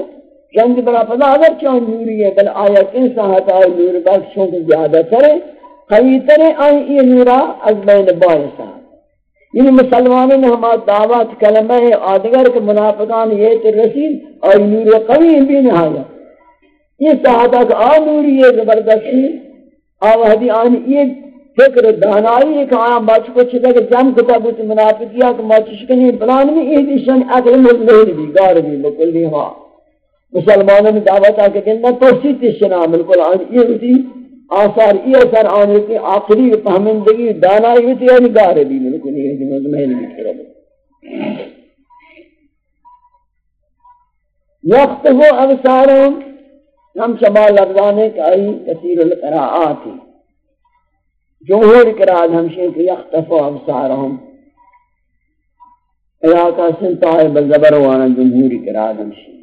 چند بنا پدا اگر چون نوری ہے بل آیا کن ساحتا آئی نور بس چون زیادہ ترے قوی ترے آئی یہ نورا از بین باعثا یعنی مسلمانوں نے ہمارا دعوت کلمہ آدگر کے منافقان یہ تے رسید اور نور قوی بھی نہایا یہ صحابہ کا آنوری یہ زبردستی آوہدی آنی، یہ فکر دانائی ایک آیام بچ کو چھتا کہ جم کتا بوت منافقیا کہ ما چشکنی بلان میں یہ دیشن اکل مزلہر بھی، گار بھی بکلی ہاں مسلمانوں نے دعوت آکے کہ نہ توسیت شنا ملکل آنی یہ ہوتی آثار ای اثر آنے کی آخری فہمندگی دانائی ہوتی ہے نگار یعنی بھی ملکل یہ دی مزمہل بھی کرو یختفو ابسارهم ہم شما لفظانے کہ آئی کثیر القراءات جمہور قراءات ہمشین کہ یختفو ابسارهم علاقہ سنتائے بزبر وانا جمہوری قراءات ہمشین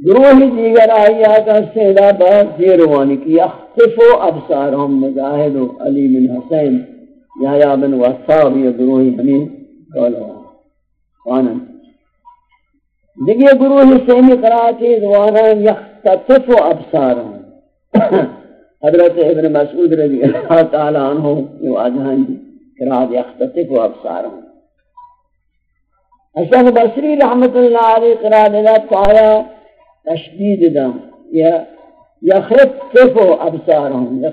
گروہی دیگر آئی آتا سیدہ بات یہ روانی کی اختفو ابسارهم مجاہد و علی بن حسین یا بن وصاب یا گروہی ہمیں قولا وانا دیگه گروه سیمی قرآت زوانان یختطف و ابساران حضرت ابن مسعود رضی اللہ تعالی عنہ یو آجان جی قرآت یختطف و ابساران حسن بسری رحمت اللہ علی قرآت اللہ تعالی تشدید دم یا يخطف أبصارهم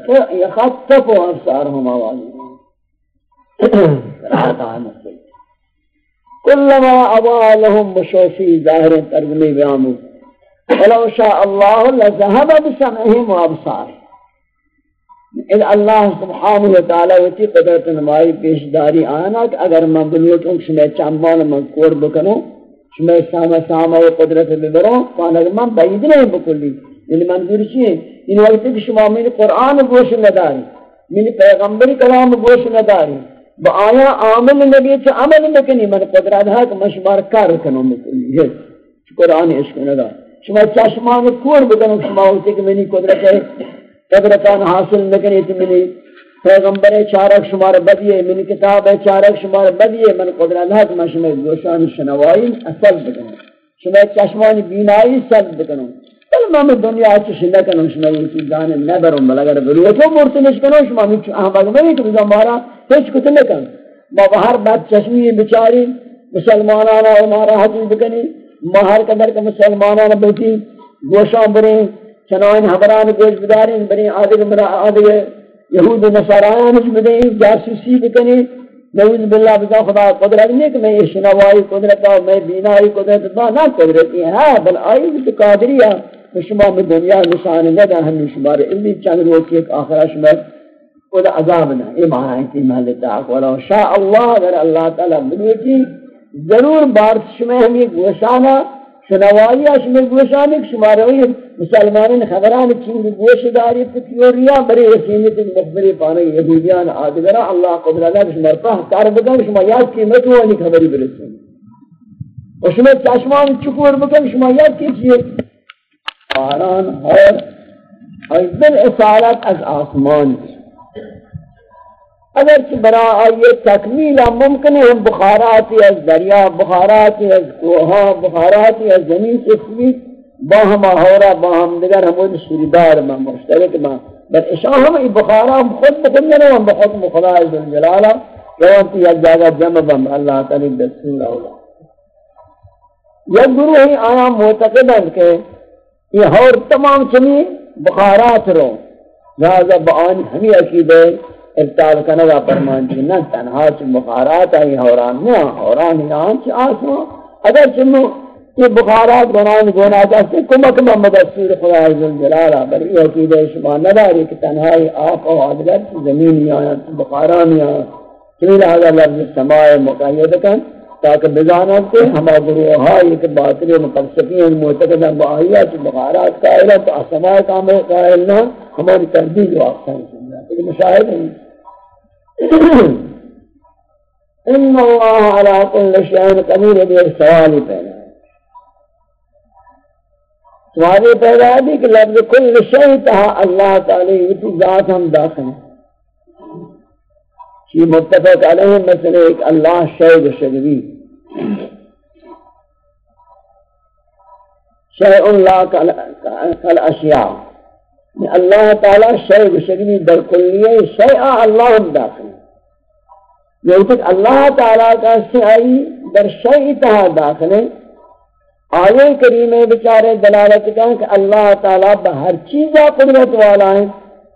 و أبصارهم أوالي قرآت آمد. سید كلما ابى لهم بشوفي ظاهر ترجمه بیامو ولو شاء الله لذهب بسمعهم وابصارهم ان اللہ سبحانہ و تعالی وتی قدرت نمائی پیشداری آنا کہ اگر من بلوٹوں شمی چامان من کور بکنوں شما ساما ساما و قدرت ببرو، فانا من بعید نہیں بکلی. یعنی منظور چیئے ان وقت کہ شما من قرآن گوش نداری من پیغمبر کلام گوش نداری با آیا عامل نبی چا عمل نکنی؟ من قدرت ہے کہ مشمار کار کنو بکلی یہ قرآن عشق ندار شما چشمان کور بکنو شما ہوتے کہ منی قدرت ہے قدرتان حاصل نکنی تو منی. پیغمبر چارک شمار بدیے من کتاب چارک شمار بدیے من قدر اللہ کہ میں شمار گوشان شنوائی اصل بکنوں شمار چشمان بینائی سل بکنوں بل میں دنیا چش نکنوں شمار اسی جانے نبروں بل اگر بلوٹوں مرتنش کنوں شمار میں احمد میں کہ بزا مارا ہیچ کت نکن. ما بہر بات چشمی بچاری مسلمانانا و ناراحتی بکنی. مہر قدر کا مسلمانانا بیٹی گوشان بریں چنوائن حبران گوش بداریں بریں آدھگ مرا آدھگ یہود و نصاران اس بدیں جاسوسی بکنی. نعوذ باللہ بتا خدا قدرت نہیں کہ میں یہ شنوائی قدرت ہوں میں بینائی قدرت نہ قدرتی ہے ہاں بل آئی بھی قادری ہے شما میں دنیا نشانه نشان ندا ہم شمار علمی چند روکی ایک آخرہ شما خود عذاب نہ یہ معنی ہے کہ محلتا ولو شاء اللہ اگر اللہ تعالی بلوٹی ضرور بار شما ہم یہ گوشانا شنوائی شما گوشانی شما روی مسلمانان خبران چین گوش داری فتیوریا بری رسیمیت مخبری پانے یہودیان آدگرہ اللہ قدر اللہ شما رفاہ کار بکن، شما یاد قیمت وانی خبری برسن و شما چشمان چکور بکن، شما یاد کی چیئے آران اور ایدن اصالت از آسمان اگر چی برا آئیے تکمیل ممکن ہے بخاراتی از دریا بخاراتی از کوہا بخاراتی از زمین سے با ہم آہورا با ہم دیگر ہمون سوریدار میں مشترک میں۔ بل اشاہ ہم ای بخارا ہم خود بکن جنو، ہم بخطم خدا عزم جلالا۔ روانتی یک جاگہ جمع بم، اللہ تعالی دستور اولا یک گروہ ہی آیا معتقد ہے کہ یہ ہور تمام چمی بخارات رو۔ لہذا بآن ہمی عقیدے ابتال کنگا فرمان جی نہ تنہا چھ بخارات آئی حوران، نہ حوران ہی آن چھ آسمان اگر چنو یہ بخارات گناہن گناہ چاہتے کمک محمد اسیر خدا عزیز جلالہ بر یہ عقیدہ شما نداری کہ تنہائی آپ و آدگر زمین آیا بخاران آیا چنی لہذا لفظ سماع مقاید کن۔ تاکہ بزانا کے ہما گروہائی کہ باطلی مقصفین معتقدن با آئیہ چھ بخارات قائلہ تو سماع قائل نہ ہماری تردید و آقسان سننا تو مشاہد ہے ان اللہ علا کل شہر قدیر دیر سوالی پیدا ہے۔ سوالی پیدا ہے کہ لفظ کل شہر تہا اللہ تعالی اتی ذات ہم داخل ہیں۔ یہ متفق علیہ، مثل ایک اللہ شہر شہری شہر اللہ کل اشیاء اللہ تعالی شہر شہری در کلیہ شہر اللہ داخل. یہ کہ اللہ تعالیٰ کا سعی در شیئی تہا داخل. ہے آئے کریم بچارے دلالت کا کہ اللہ تعالیٰ بہر چیزہ قدرت والا ہے.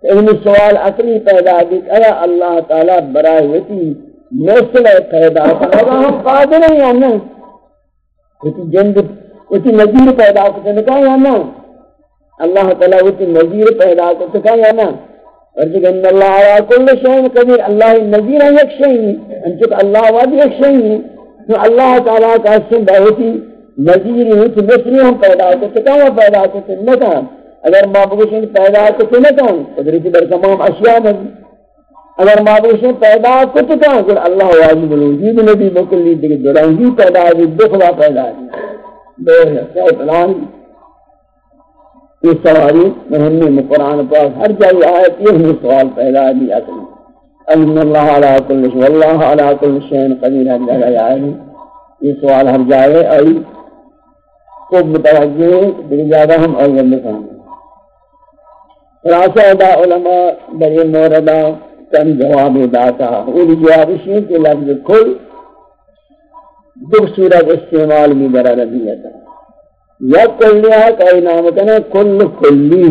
ان سوال اقلی پیدا دی کہ اللہ تعالیٰ برائے ہوتی مثل پیدا کرنا ہم قادر ہیں یا نہیں؟ ہوتی جند ہوتی نظیر پیدا کرنے کا یا نہیں؟ اللہ تعالیٰ ہوتی نظیر پیدا کرنے کا یا نہیں؟ ورجک ان اللہ علا کل شئین قدیر۔ اللہ نظیر ہے ایک شئین۔ انچک اللہ وادی ایک شئین۔ تو اللہ تعالیٰ کا اسم بہتی نظیر ہوتی مصری ہم پیدا کرتے کہاں پیدا کرتے نہ اگر معبوشن پیدا کرتے نہ کہاں قدرتی بر اشیاء میں اگر معبوشن پیدا کرتے کہاں کہ اللہ واجب الوجود جی نبی مکلی دیکھ درانگی پیدا دی جی دخلا پیدا دی دو ہے سو پلان یہ سواری مہمی قرآن پاک ہر جائے آیت یہ ہمیں سوال پیدا دی اصلی ان اللہ علا کل شو اللہ علا کل شین قدیر، ہر جگہ آئے یہ سوال ہر جائے اور کو متوجہ ہے کہ زیادہ ہم اول نکانے خلاصہ دا علماء بری موردہ کم جواب داتا اولی جواب شیئر کے لفظ کل دو صورت استعمال میں برا رضیتا یا کلیہ کئی نام کنے کل کلی۔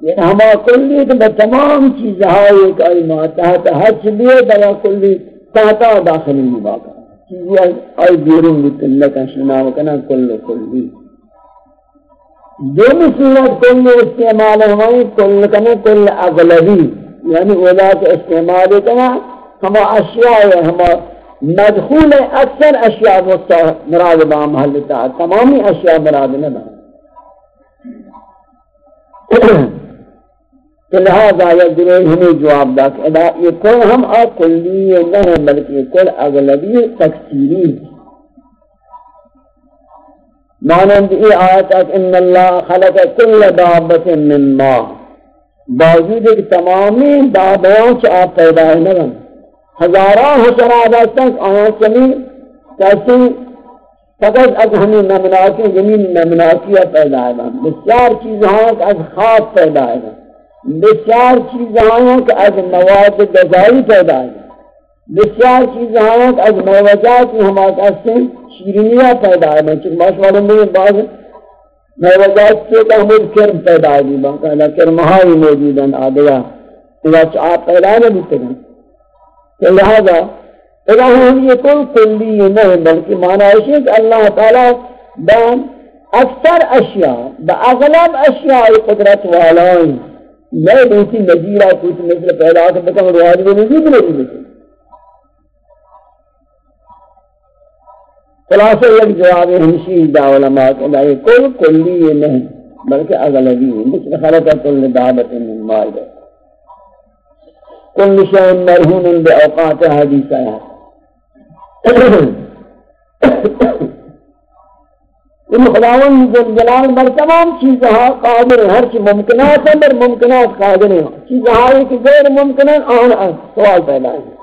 یہ ہما کلی تو تمام چیز آئے ہاں، کئی ماتا ہے حج لیے بلا کلی تاتا داخل میں باقا چیزیں آئی بیرون بکلکا شنام کنے کل کلی۔ دونوں صورت کل استعمال ہمیں کل کنے کل اغلبی۔ یعنی اولا کے استعمال کنا، ہما اشیاء ہے ہما مدخول اکثر اشیاء مراد با محلتا تمامی اشیاء مراد نہ تو لہذا یہ دروئی ہمیں جواب دا کہ یہ کل ہم آ کلی نہ ہے بلکہ کل اغلبی تکثیری مانند ای آیت ان اللہ خلق کل دابت من ما باوجود ایک تمامی دابیاں چا آپ پیدا ہے نگن ہزاران حسر آباد تک آیاں چلی کیسی فقط از ہمیں نمناکی زمین نمناکی پیدا ہے بسیار چیزہاں کہ از خواب پیدا ہے بسیار چیزہاں کہ از مواد گزاری پیدا ہے بسیار چیزہاں کہ از موجات ہمارے کہتے ہیں شیرینیہ پیدا ہے میں چکہ ماش معلوم نہیں بعض موجات کے تحمل کرم پیدا ہے باقاعدہ کرمہائی موجود ہیں آدھیا اللہ آپ پیدا نہ بھی کریں تو لہذا اگر ہم یہ کوئی کلی نہیں بلکہ معنی ہے کہ اللہ تعالیٰ بان اکثر اشیاء با اغلب اشیاء قدرت والائیں میں دوسری نظیرہ کچھ مثل پیدا کرتا ہوں روحانی میں نظیر نہیں مثل خلاصہ ایک جواب ہمشی دا علماء کہ یہ کل کلی یہ نہیں، بلکہ اغلبی ہے مثل خلق کل دعوت من مائدہ کل شئن مرہون بے اوقات حدیث آیا۔ ان خداون جلال بر تمام چیزہا قادر ہر چیز ممکنات ہے بر ممکنات قادر ہیں۔ چیزہا ہے کہ غیر ممکنات آن سوال پیدا ہے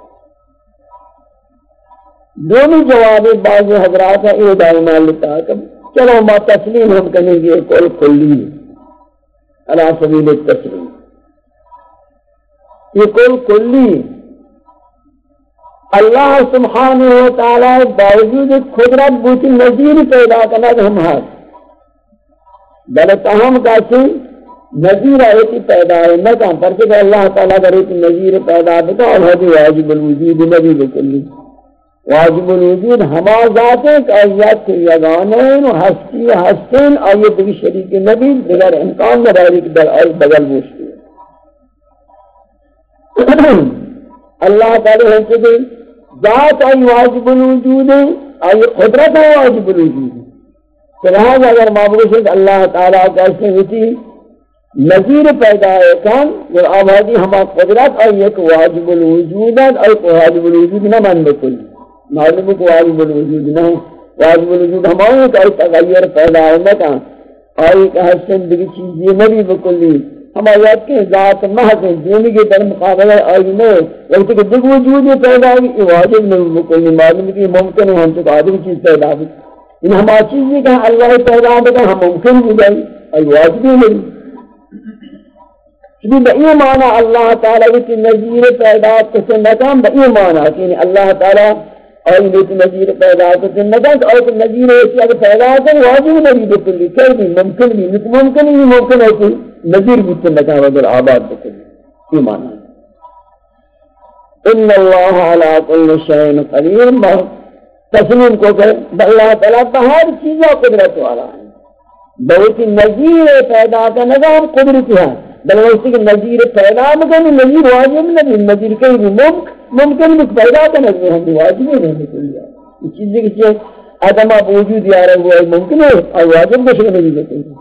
دونوں جواب بعض حضرات ہیں یہ دائما لتا کہ چلو ما تسلیم ہم کہیں گے کل کلی علا سبیل التسلیم۔ یہ کل کلی اللہ سبحانہ و تعالی باوجود قدرت بوتی نظیر پیدا کرنا ہم ہاتھ۔ بلکہ ہم کہتے نظیر آئیتی پیدا ہے، نہ کہاں پر کہ اللہ تعالیٰ کرے نظیر پیدا بتا اور حدی واجب الوجود نبی بکلی۔ واجب الوجود ہما ذات ہے کہ آیات کے یگانین و ہستی ہستین آیت بھی شریک نبی دیگر امکان نہ رہی کہ در آئی بگل بوشتی اللہ تعالی ہے کہ ذات آئی واجب الوجود ہے آئی قدرت ہے واجب الوجود ہے لہذا اگر معبوش ہے کہ اللہ تعالیٰ کیسے ہوتی نظیر پیدا ہے کان جو آبادی ہما قدرت آئی، ایک واجب الوجود ہے اور واجب الوجود نہ من بکلی معلوم کو واجب الوجود نہ واجب الوجود ہمارے ہاں کا تغیر پیدا ہے نہ کہاں۔ آئی کہ حسن دیکھ چیز یہ نبی بکلی ہم آیات کے ذات محض ہیں دینی کے در مقابلہ آئی میں وقت کہ دیکھ وجود یہ پیدا ہے یہ واجب نہیں۔ بکلی معلوم کہ ممکن ہے، ہم سے آدمی چیز پیدا ہے ان ہم چیز یہ کہاں اللہ پیدا ہے ہم ممکن بھی جائے آئی واجب نہیں چلی بئی معنی اللہ تعالیٰ کی نظیر پیدا کسی نکام بئی معنی کہ اللہ تعالیٰ اور یہ نظیر پیدا کسی نکام اور نظیر ایسی اگر پیدا کر واجب نہیں بکلی کر بھی ممکن بھی ممکن ہی ممکن ہے کہ نظیر بکلی نکام اگر آباد بکلی یہ معنی ان اللہ علا کل شہن قدیر۔ تسلیم کو کہ اللہ تعالیٰ ہر چیزوں قدرت والا ہے۔ بہت نظیر پیدا کا نظام قدرت ہے۔ بلکہ کہ نظیر پیدا مکن نظیر واجب نہیں، نظیر کہیں بھی ممکن ممکن بھی پیدا کا نظیر ہم واجب نہیں رہنے کے لیے یہ چیزیں کسی آدم آپ وجود یا رہے ہوئے ممکن ہے، اور واجب بشک نہیں لیتے ہیں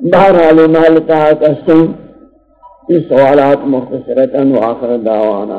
بہرحال محل کہا کہ سن اس سوالات مختصرتا و آخر دعوانا